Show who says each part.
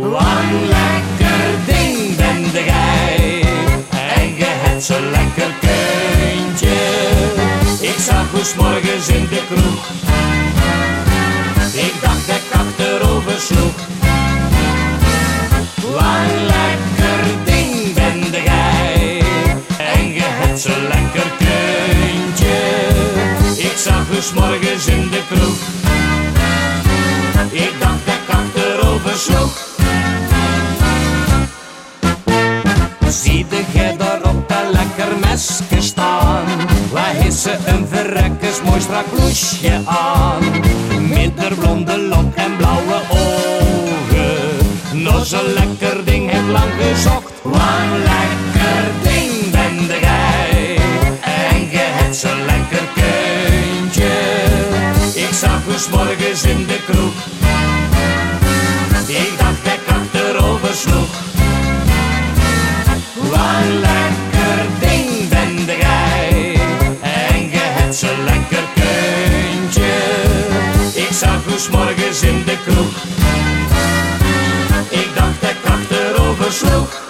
Speaker 1: Lang lekker ding ben gij En je hebt zo lekker kuntje. Ik zag hoe morgens in de kroeg. Ik dacht dat ik achterover sloeg. Lang lekker ding ben gij En je hebt zo lekker keintje. Ik zag hoe morgens in de kroeg. Ik dacht dat ik achterover sloeg. Zie de jij daar op dat lekker mesje staan? Waar is ze een verrekkers mooi strak bloesje aan? Met blonde lok en blauwe ogen. Nog zo'n lekker ding heb lang gezocht. Een lekker ding ben jij. En je hebt zo'n lekker kuntje. Ik zag u 's morgens in de kroeg. Ik dacht ik achterover sloeg. Wat lekker ding ben jij. En je hebt zo'n lekker kuntje. Ik zag u morgens in de kroeg. Ik dacht dat ik achterover sloeg.